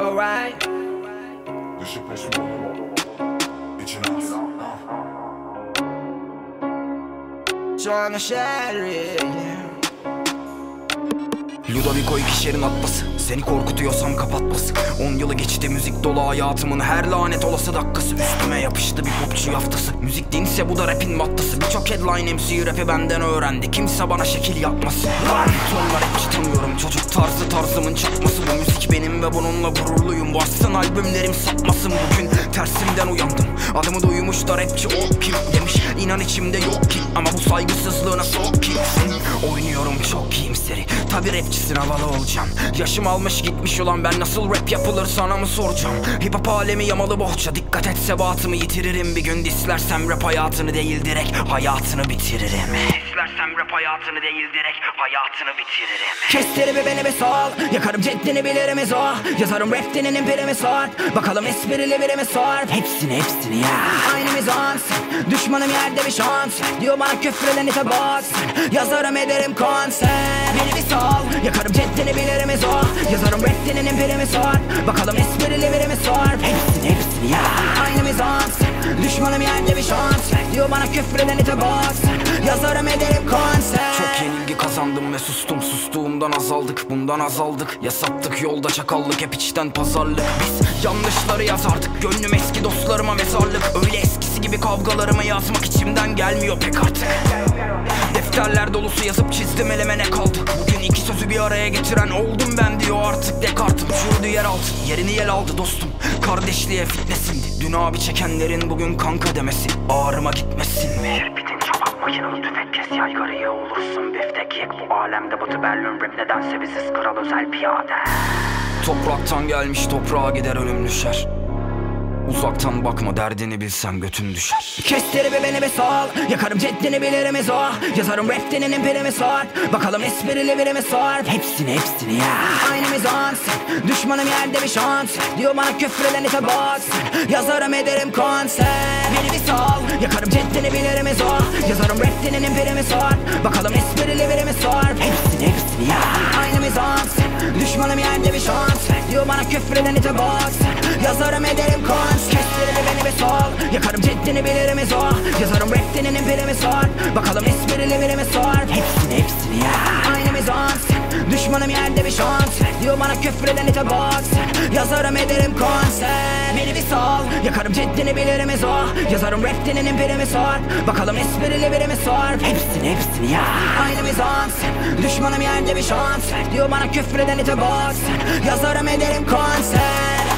Alright. Je sais pas si mon Trying to shatter it. Ludovico ikişerin atması. Seni korkutuyorsam kapatması. 10 yılı geçti müzik dolu hayatımın Her lanet olası dakikası. Üstüme yapıştı bir popçu yaftası. Müzik dinse bu da rapin maddası Birçok headline MC rapi benden öğrendi. Kimse bana şekil yapmasın. Lan! Tonla rapçi tanıyorum Çocuk tarzı tarzımın çakması. Bu müzik benim ve bununla gururluyum. Varsın albümlerim satmasın Bugün tersimden uyandım. Adımı duymuş da rapçi o. Kim İnan içimde yok ki. Ama bu saygısızlığına sok ki. Oynuyorum çok iyimseri Tabi rapçisin havalı olacağım. Yaşım almış gitmiş olan ben nasıl rap yapılır sana mı soracağım? Hip hop alemi yamalı bohça. Dikkat et sebatımı yitiririm. Bir gün dislersem rap hayatını değil direkt Hayatını bitiririm Dislersem rap hayatını değil direkt Hayatını bitiririm. Kestiri bir beni bir sal Yakarım ceddini bilirimiz o Yazarım rap dininin birimi sor? Bakalım esprili birimi sor? Hepsini hepsini ya. Aynı mizans Düşmanım yerde bir şans. Diyor bana küfreden ite bas Yazarım ederim konser. Beni bir sal Yakarım ceddini bilirimiz o Yazarım rap dininin birimi sor? Bakalım esprili birimi sor? Hepsini hepsini ya. Aynı mizans Düşmanım yerde bir şans. Diyor bana küfreden ite bas Yazarım ederim konser. Çok yenilgi kazandım ve sustum. Sustuğumdan azaldık bundan azaldık. Ya sattık yolda çakallık hep içten pazarlık. Biz yanlışları yazardık Gönlüm eski dostlarıma mezarlık. Öyle eskisi gibi kavgalarımı yazmak içimden gelmiyor pek artık. Defterler dolusu yazıp çizdim elime ne kaldı? Bugün iki sözü bir araya getiren oldum ben diyor artık Descartes'im Şurdu yer altı yerini yel aldı dostum. Kardeşliğe fitnesindi Dün abi çekenlerin bugün kanka demesi Ağrıma gitmesin. Mi? Yaygarıya olursun Biftek yek bu alemde batı Berlin rap nedense biziz. Kral özel piyade. Topraktan gelmiş toprağa gider ölüm düşer Uzaktan bakma derdini bilsem götün düşer. Kestiri bir beni bir sal Yakarım ceddini bilirimiz o Yazarım rap dininin birimi sor. Bakalım esprili birimi sor. Hepsini hepsini ya. Aynı mizans Düşmanım yerde bir şans. Diyor bana küfreden ite bas. Yazarım ederim konser. Beni bir sal Yakarım ceddini bilirimiz o Yazarım rap dininin birimi sor. Bakalım esprili birimi sor. Hepsini hepsini ya. Aynı mizans Düşmanım yerde bir şans. Diyor bana küfreden ite bas Yazarım ederim konser Kestirir beni bir sal Yakarım ceddini bilirimiz o Yazarım rap dininin birimi sor. Bakalım esprili birimi sor. Hepsini hepsini ya. Aynı mizans Düşmanım yerde bir şans. Diyor bana küfreden ite bas Yazarım ederim konser Beni bir sal Yakarım ceddini bilirimiz o Yazarım rap dininin birimi sor. Bakalım esprili birimi sor. Hepsini hepsini ya. Aynı mizans Düşmanım yerde bir şans. Diyor bana küfreden ite bas Yazarım ederim konser